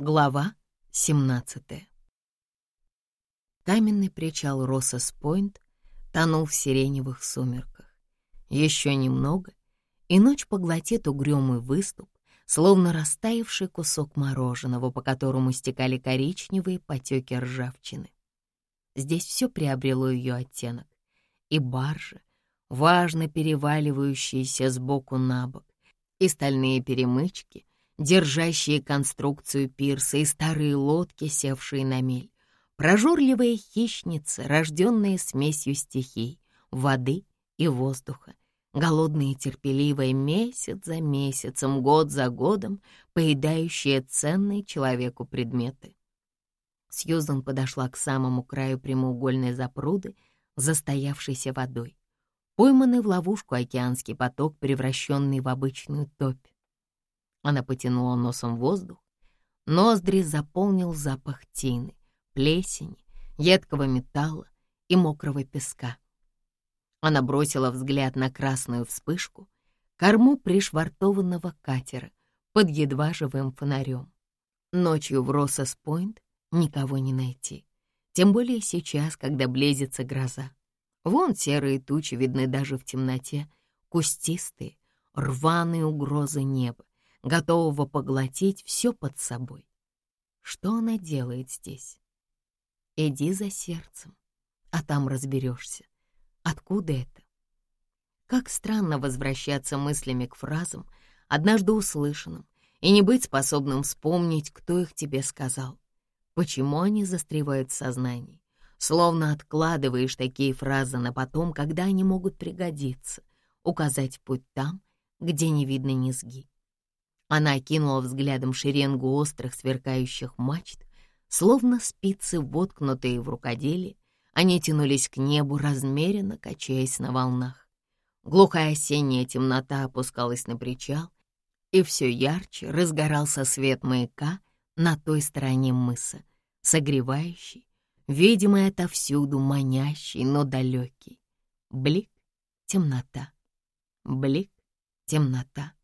Глава 17 Каменный причал Россес-Пойнт тонул в сиреневых сумерках. Еще немного, и ночь поглотит угрюмый выступ, словно растаявший кусок мороженого, по которому стекали коричневые потеки ржавчины. Здесь все приобрело ее оттенок. И баржа, важно переваливающиеся сбоку на бок, и стальные перемычки, держащие конструкцию пирса и старые лодки, севшие на мель, прожорливые хищницы, рожденные смесью стихий, воды и воздуха, голодные и терпеливые месяц за месяцем, год за годом, поедающие ценные человеку предметы. Сьюзан подошла к самому краю прямоугольной запруды, застоявшейся водой. Пойманный в ловушку океанский поток, превращенный в обычную топь. Она потянула носом воздух. Ноздри заполнил запах тины, плесени, едкого металла и мокрого песка. Она бросила взгляд на красную вспышку, корму пришвартованного катера под едва живым фонарем. Ночью в Россес-Пойнт никого не найти, тем более сейчас, когда близится гроза. Вон серые тучи видны даже в темноте, кустистые, рваные угрозы неба готового поглотить все под собой. Что она делает здесь? Иди за сердцем, а там разберешься. Откуда это? Как странно возвращаться мыслями к фразам, однажды услышанным, и не быть способным вспомнить, кто их тебе сказал. Почему они застревают в сознании? Словно откладываешь такие фразы на потом, когда они могут пригодиться, указать путь там, где не видно низги. Она окинула взглядом шеренгу острых сверкающих мачт, словно спицы, воткнутые в рукоделие, они тянулись к небу, размеренно качаясь на волнах. Глухая осенняя темнота опускалась на причал, и все ярче разгорался свет маяка на той стороне мыса, согревающий, видимый отовсюду, манящий, но далекий. Блик — темнота. Блик — темнота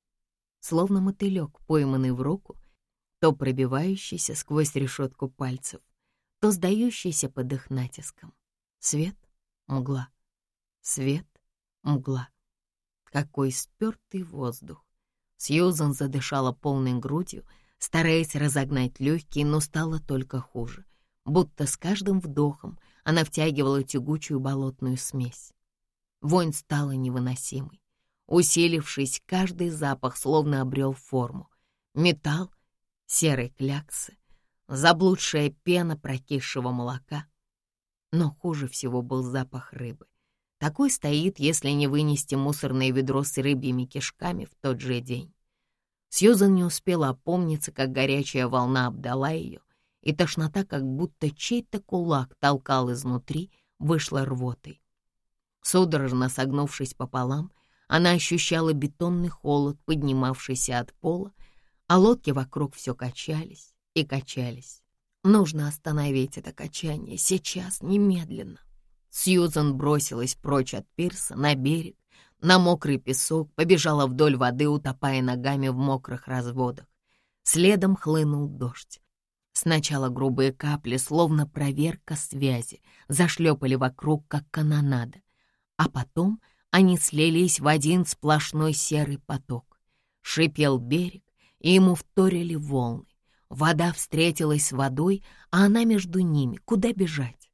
словно мотылек, пойманный в руку, то пробивающийся сквозь решетку пальцев, то сдающийся под их натиском. Свет — мгла. Свет — мгла. Какой спертый воздух! Сьюзан задышала полной грудью, стараясь разогнать легкие, но стало только хуже. Будто с каждым вдохом она втягивала тягучую болотную смесь. Вонь стала невыносимой. Усилившись, каждый запах словно обрел форму. Металл, серые кляксы, заблудшая пена прокисшего молока. Но хуже всего был запах рыбы. Такой стоит, если не вынести мусорное ведро с рыбьими кишками в тот же день. Сьюзан не успела опомниться, как горячая волна обдала ее, и тошнота, как будто чей-то кулак толкал изнутри, вышла рвотой. Судорожно согнувшись пополам, она ощущала бетонный холод, поднимавшийся от пола, а лодки вокруг все качались и качались. Нужно остановить это качание сейчас, немедленно. Сьюзан бросилась прочь от пирса на берег, на мокрый песок, побежала вдоль воды, утопая ногами в мокрых разводах. Следом хлынул дождь. Сначала грубые капли, словно проверка связи, зашлепали вокруг, как канонада, а потом — они слились в один сплошной серый поток. Шипел берег, и ему вторили волны. Вода встретилась с водой, а она между ними. Куда бежать?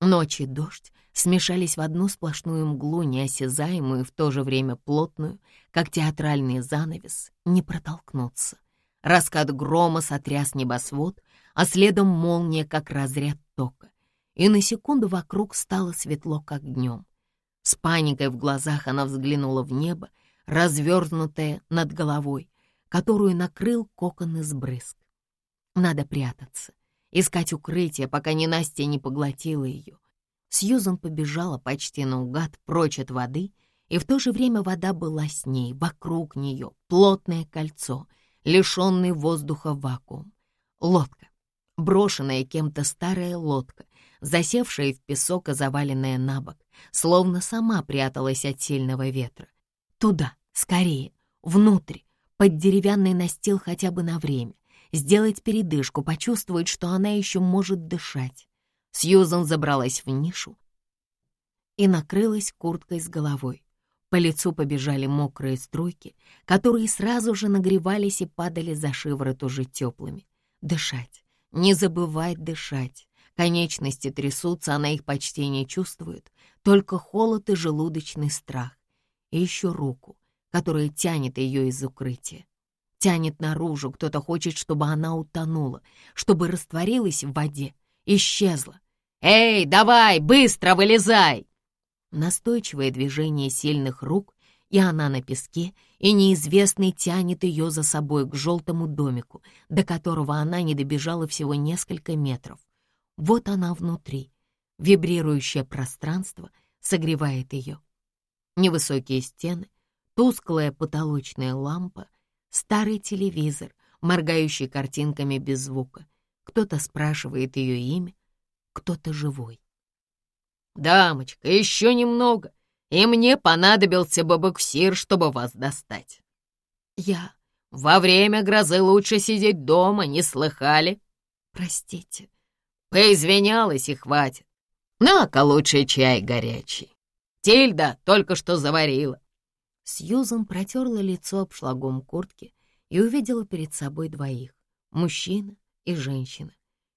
Ночь и дождь смешались в одну сплошную мглу, неосязаемую в то же время плотную, как театральный занавес, не протолкнуться. Раскат грома сотряс небосвод, а следом молния, как разряд тока. И на секунду вокруг стало светло, как днем. С паникой в глазах она взглянула в небо, развернутое над головой, которую накрыл кокон из брызг. Надо прятаться, искать укрытие, пока ненастье не поглотила ее. Сьюзан побежала почти наугад прочь от воды, и в то же время вода была с ней, вокруг нее, плотное кольцо, лишенный воздуха вакуум. Лодка, брошенная кем-то старая лодка, засевшая в песок и заваленная на бок, словно сама пряталась от сильного ветра. Туда, скорее, внутрь, под деревянный настил хотя бы на время. сделать передышку, почувствовать, что она еще может дышать. Сьюзан забралась в нишу и накрылась курткой с головой. По лицу побежали мокрые струйки, которые сразу же нагревались и падали за шиворот уже теплыми. Дышать, не забывать дышать. Конечности трясутся, она их почти не чувствует, только холод и желудочный страх. И еще руку, которая тянет ее из укрытия. Тянет наружу, кто-то хочет, чтобы она утонула, чтобы растворилась в воде, исчезла. «Эй, давай, быстро вылезай!» Настойчивое движение сильных рук, и она на песке, и неизвестный тянет ее за собой к желтому домику, до которого она не добежала всего несколько метров. Вот она внутри. Вибрирующее пространство согревает ее. Невысокие стены, тусклая потолочная лампа, старый телевизор, моргающий картинками без звука. Кто-то спрашивает ее имя, кто-то живой. «Дамочка, еще немного, и мне понадобился бы буксир, чтобы вас достать». «Я...» «Во время грозы лучше сидеть дома, не слыхали?» «Простите». «Поизвинялась и хватит. На-ка лучше чай горячий. Тильда только что заварила». Сьюзан протерла лицо обшлагом куртки и увидела перед собой двоих — мужчина и женщина.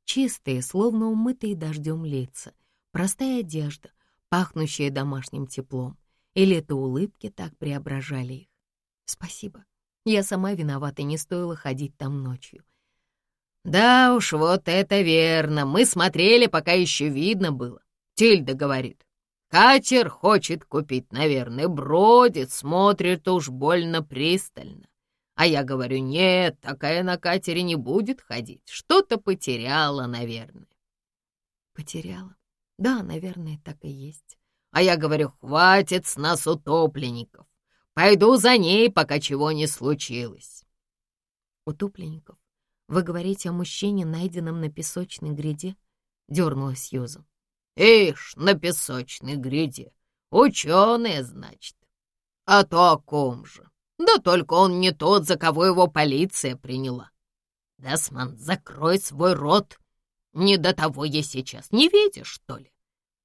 Чистые, словно умытые дождем лица — Простая одежда, пахнущая домашним теплом. Или это улыбки так преображали их. Спасибо. Я сама виновата, не стоило ходить там ночью. Да уж, вот это верно. Мы смотрели, пока еще видно было. Тильда говорит. Катер хочет купить, наверное, бродит, смотрит уж больно пристально. А я говорю, нет, такая на катере не будет ходить. Что-то потеряла, наверное. Потеряла? Да, наверное, так и есть. А я говорю, хватит с нас утопленников. Пойду за ней, пока чего не случилось. Утопленников? Вы говорите о мужчине, найденном на песочной гряде? Дернула Сьюзан. Ишь, на песочной гряде. Ученые, значит. А то о ком же? Да только он не тот, за кого его полиция приняла. Десман, закрой свой рот не до того я сейчас. Не видишь, что ли?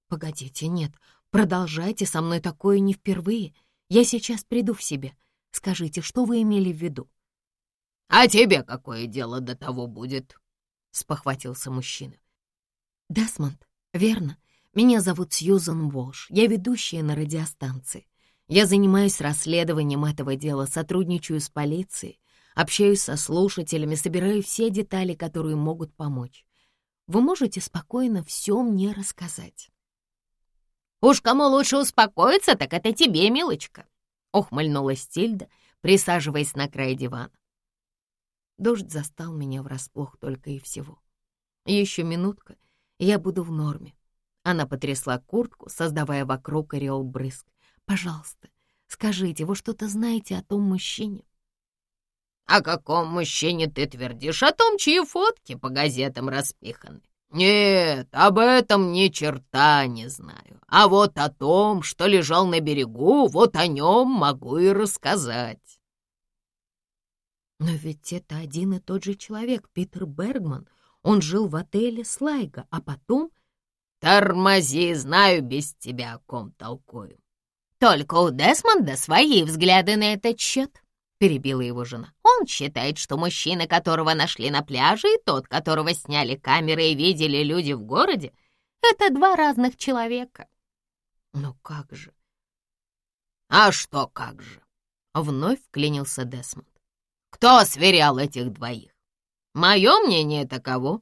Погодите, нет, продолжайте, со мной такое не впервые. Я сейчас приду в себя. Скажите, что вы имели в виду? А тебе какое дело до того будет? Спохватился мужчина. Десмонд, верно. Меня зовут Сьюзан Волш. Я ведущая на радиостанции. Я занимаюсь расследованием этого дела, сотрудничаю с полицией, общаюсь со слушателями, собираю все детали, которые могут помочь вы можете спокойно все мне рассказать. «Уж кому лучше успокоиться, так это тебе, милочка», — ухмыльнулась Тильда, присаживаясь на край дивана. Дождь застал меня врасплох только и всего. Еще минутка, я буду в норме. Она потрясла куртку, создавая вокруг ореол брызг. «Пожалуйста, скажите, вы что-то знаете о том мужчине?» О каком мужчине ты твердишь? О том, чьи фотки по газетам распиханы. Нет, об этом ни черта не знаю. А вот о том, что лежал на берегу, вот о нем могу и рассказать. Но ведь это один и тот же человек, Питер Бергман. Он жил в отеле Слайга, а потом... Тормози, знаю без тебя, о ком толкую. Только у Десмонда свои взгляды на этот счет перебила его жена. «Он считает, что мужчина, которого нашли на пляже, и тот, которого сняли камеры и видели люди в городе, это два разных человека». «Ну как же?» «А что как же?» — вновь вклинился Десмонд. «Кто сверял этих двоих? Мое мнение таково.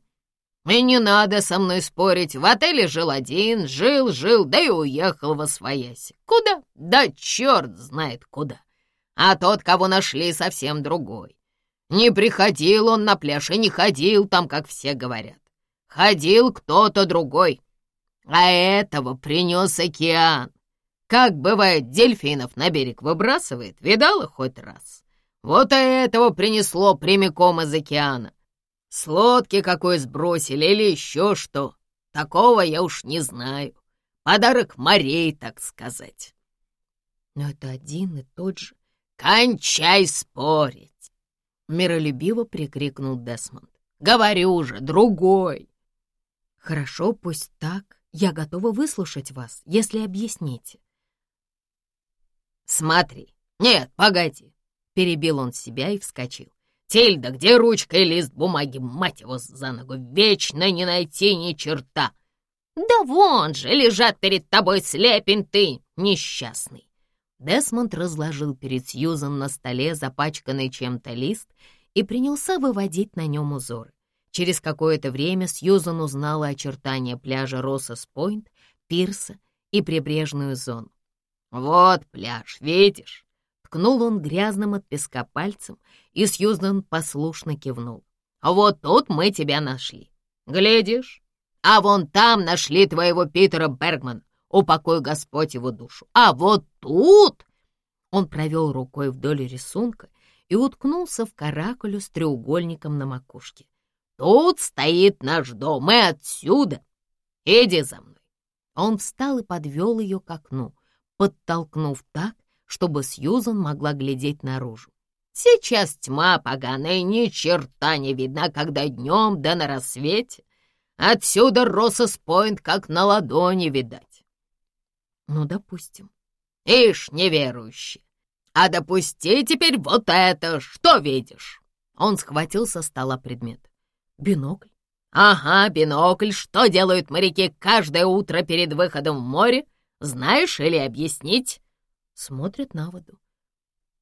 И не надо со мной спорить. В отеле жил один, жил, жил, да и уехал во свояси. Куда? Да черт знает куда а тот, кого нашли, совсем другой. Не приходил он на пляж и не ходил там, как все говорят. Ходил кто-то другой, а этого принес океан. Как бывает, дельфинов на берег выбрасывает, видала хоть раз? Вот и этого принесло прямиком из океана. С лодки какой сбросили или еще что. Такого я уж не знаю. Подарок морей, так сказать. Но это один и тот же «Кончай спорить!» Миролюбиво прикрикнул Десмонд. «Говорю же, другой!» «Хорошо, пусть так. Я готова выслушать вас, если объясните». «Смотри! Нет, погоди!» Перебил он себя и вскочил. «Тильда, где ручка и лист бумаги? Мать его за ногу! Вечно не найти ни черта!» «Да вон же, лежат перед тобой слепень ты, несчастный!» Десмонд разложил перед Сьюзан на столе запачканный чем-то лист и принялся выводить на нем узоры. Через какое-то время Сьюзан узнала очертания пляжа Россос-Пойнт, пирса и прибрежную зону. «Вот пляж, видишь?» Ткнул он грязным от песка пальцем, и Сьюзан послушно кивнул. «Вот тут мы тебя нашли. Глядишь? А вон там нашли твоего Питера Бергмана упокой Господь его душу. А вот тут...» Он провел рукой вдоль рисунка и уткнулся в каракулю с треугольником на макушке. «Тут стоит наш дом, и отсюда. Иди за мной». Он встал и подвел ее к окну, подтолкнув так, чтобы Сьюзан могла глядеть наружу. «Сейчас тьма поганая, ни черта не видна, когда днем да на рассвете. Отсюда Россос-Пойнт как на ладони видать. Ну, допустим. Ишь, неверующий. А допусти теперь вот это, что видишь? Он схватил со стола предмет. Бинокль? Ага, бинокль. Что делают моряки каждое утро перед выходом в море? Знаешь или объяснить? Смотрят на воду.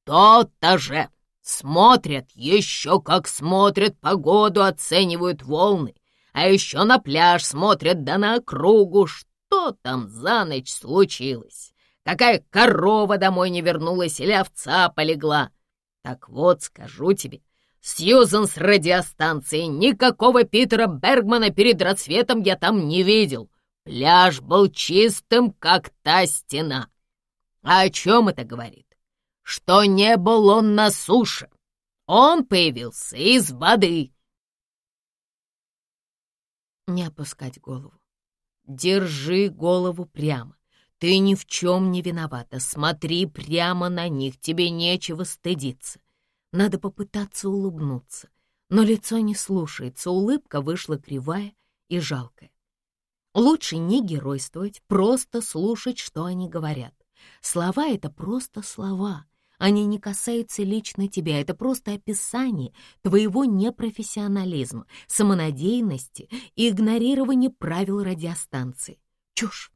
То-то же! Смотрят, еще как смотрят, погоду оценивают волны. А еще на пляж смотрят, да на округу, что там за ночь случилось? Какая корова домой не вернулась или овца полегла? Так вот, скажу тебе, Сьюзан с радиостанции, никакого Питера Бергмана перед рассветом я там не видел. Пляж был чистым, как та стена. А о чем это говорит? Что не был он на суше. Он появился из воды. Не опускать голову. Держи голову прямо. Ты ни в чем не виновата. Смотри прямо на них. Тебе нечего стыдиться. Надо попытаться улыбнуться. Но лицо не слушается. Улыбка вышла кривая и жалкая. Лучше не геройствовать, просто слушать, что они говорят. Слова — это просто слова. Они не касаются лично тебя, это просто описание твоего непрофессионализма, самонадеянности и игнорирования правил радиостанции. Чушь!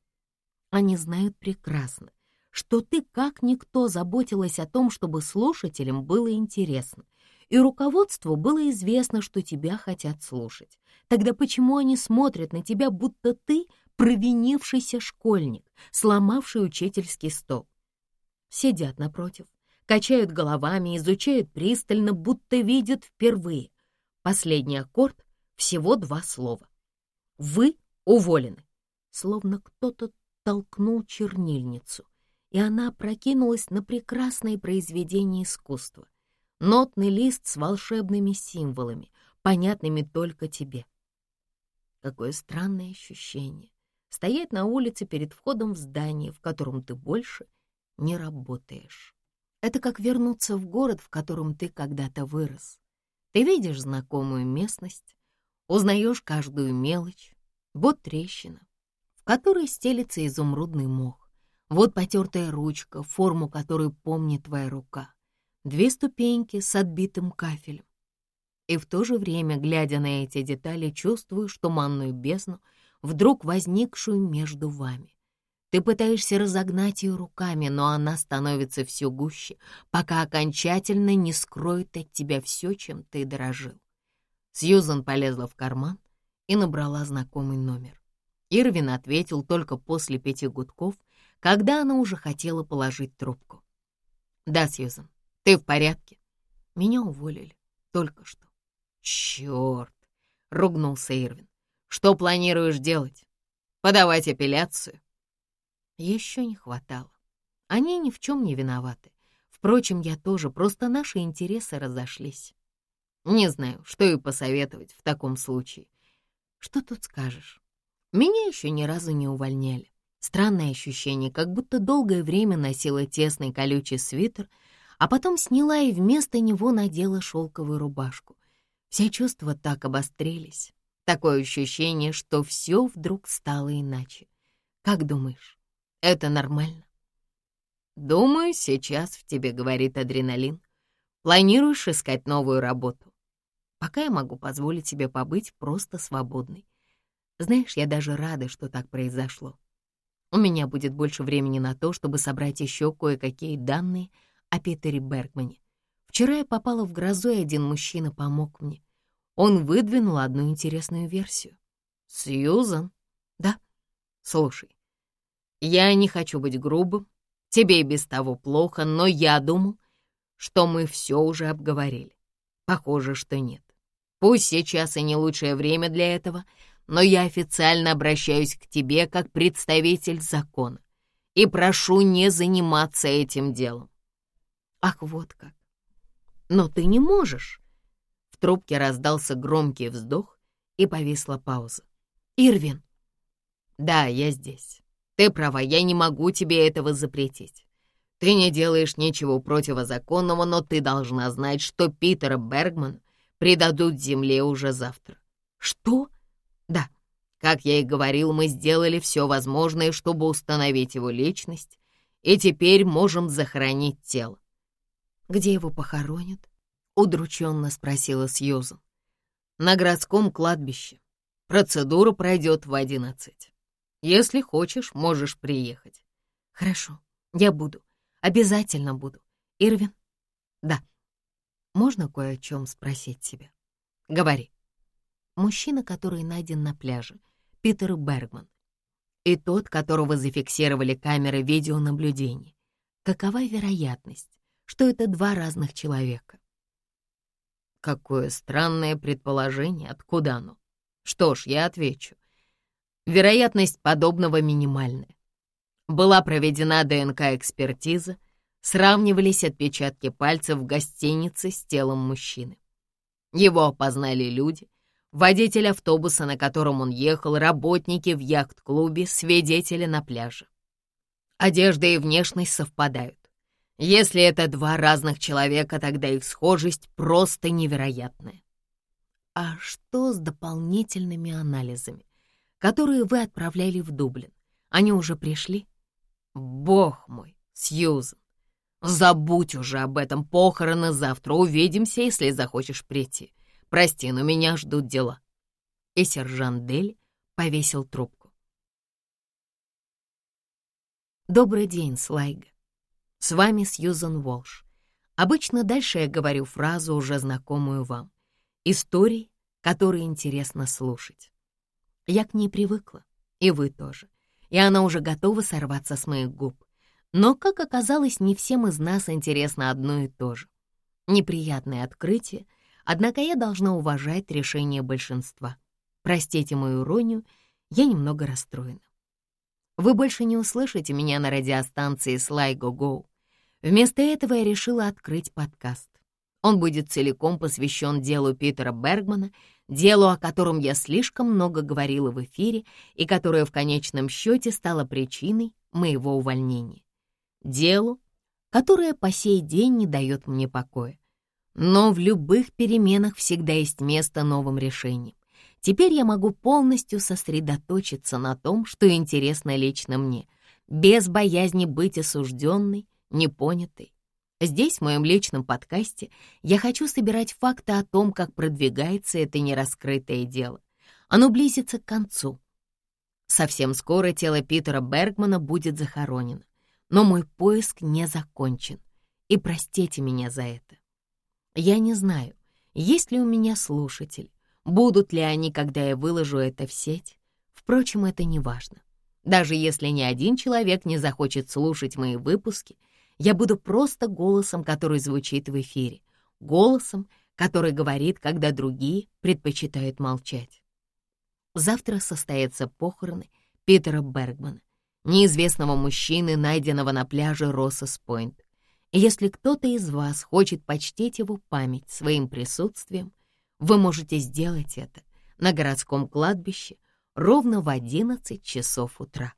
Они знают прекрасно, что ты как никто заботилась о том, чтобы слушателям было интересно, и руководству было известно, что тебя хотят слушать. Тогда почему они смотрят на тебя, будто ты провинившийся школьник, сломавший учительский стол? Сидят напротив, качают головами, изучают пристально, будто видят впервые. Последний аккорд — всего два слова. Вы уволены. Словно кто-то толкнул чернильницу, и она опрокинулась на прекрасное произведение искусства. Нотный лист с волшебными символами, понятными только тебе. Какое странное ощущение — стоять на улице перед входом в здание, в котором ты больше не работаешь. Это как вернуться в город, в котором ты когда-то вырос. Ты видишь знакомую местность, узнаешь каждую мелочь. Вот трещина, в которой стелится изумрудный мох. Вот потертая ручка, форму которой помнит твоя рука. Две ступеньки с отбитым кафелем. И в то же время, глядя на эти детали, чувствуешь туманную бездну, вдруг возникшую между вами. Ты пытаешься разогнать ее руками, но она становится все гуще, пока окончательно не скроет от тебя все, чем ты дорожил. Сьюзан полезла в карман и набрала знакомый номер. Ирвин ответил только после пяти гудков, когда она уже хотела положить трубку. «Да, Сьюзан, ты в порядке?» «Меня уволили. Только что». «Черт!» — ругнулся Ирвин. «Что планируешь делать? Подавать апелляцию?» Еще не хватало. Они ни в чем не виноваты. Впрочем, я тоже, просто наши интересы разошлись. Не знаю, что и посоветовать в таком случае. Что тут скажешь? Меня еще ни разу не увольняли. Странное ощущение, как будто долгое время носила тесный колючий свитер, а потом сняла и вместо него надела шелковую рубашку. Все чувства так обострились. Такое ощущение, что все вдруг стало иначе. Как думаешь, это нормально? Думаю, сейчас в тебе говорит адреналин. Планируешь искать новую работу? Пока я могу позволить себе побыть просто свободной. Знаешь, я даже рада, что так произошло. У меня будет больше времени на то, чтобы собрать еще кое-какие данные о Питере Бергмане. Вчера я попала в грозу, и один мужчина помог мне. Он выдвинул одну интересную версию. «Сьюзан?» «Да». «Слушай, я не хочу быть грубым, тебе и без того плохо, но я думал, что мы все уже обговорили. Похоже, что нет. Пусть сейчас и не лучшее время для этого, но я официально обращаюсь к тебе как представитель закона и прошу не заниматься этим делом. Ах, вот как. Но ты не можешь. Трубке раздался громкий вздох и повисла пауза. Ирвин. Да, я здесь. Ты права, я не могу тебе этого запретить. Ты не делаешь ничего противозаконного, но ты должна знать, что Питера Бергмана предадут земле уже завтра. Что? Да. Как я и говорил, мы сделали все возможное, чтобы установить его личность, и теперь можем захоронить тело. Где его похоронят? Удрученно спросила Сьюзан. На городском кладбище. Процедура пройдет в одиннадцать. Если хочешь, можешь приехать. Хорошо, я буду. Обязательно буду. Ирвин? Да. Можно кое о чем спросить тебя? Говори. Мужчина, который найден на пляже, Питер Бергман, и тот, которого зафиксировали камеры видеонаблюдения. Какова вероятность, что это два разных человека? Какое странное предположение, откуда оно? Что ж, я отвечу. Вероятность подобного минимальная. Была проведена ДНК-экспертиза, сравнивались отпечатки пальцев в гостинице с телом мужчины. Его опознали люди, водитель автобуса, на котором он ехал, работники в яхт-клубе, свидетели на пляже. Одежда и внешность совпадают. Если это два разных человека, тогда их схожесть просто невероятная. А что с дополнительными анализами, которые вы отправляли в Дублин? Они уже пришли? Бог мой, Сьюзен, Забудь уже об этом, похороны завтра. Увидимся, если захочешь прийти. Прости, но меня ждут дела». И сержант Дель повесил трубку. Добрый день, Слайга. С вами Сьюзан Волш. Обычно дальше я говорю фразу, уже знакомую вам. Истории, которые интересно слушать. Я к ней привыкла, и вы тоже. И она уже готова сорваться с моих губ. Но, как оказалось, не всем из нас интересно одно и то же. Неприятное открытие, однако я должна уважать решение большинства. Простите мою иронию, я немного расстроена. Вы больше не услышите меня на радиостанции Go. Вместо этого я решила открыть подкаст. Он будет целиком посвящен делу Питера Бергмана, делу, о котором я слишком много говорила в эфире и которое в конечном счете стало причиной моего увольнения делу, которое по сей день не дает мне покоя. Но в любых переменах всегда есть место новым решениям. Теперь я могу полностью сосредоточиться на том, что интересно лично мне, без боязни быть осужденной, непонятой. Здесь, в моем личном подкасте, я хочу собирать факты о том, как продвигается это нераскрытое дело. Оно близится к концу. Совсем скоро тело Питера Бергмана будет захоронено но мой поиск не закончен, и простите меня за это. Я не знаю, есть ли у меня слушатели, будут ли они, когда я выложу это в сеть. Впрочем, это не важно. Даже если ни один человек не захочет слушать мои выпуски, я буду просто голосом, который звучит в эфире, голосом, который говорит, когда другие предпочитают молчать. Завтра состоятся похороны Питера Бергмана, неизвестного мужчины, найденного на пляже Россос-Пойнт. Если кто-то из вас хочет почтить его память своим присутствием, вы можете сделать это на городском кладбище ровно в 11 часов утра.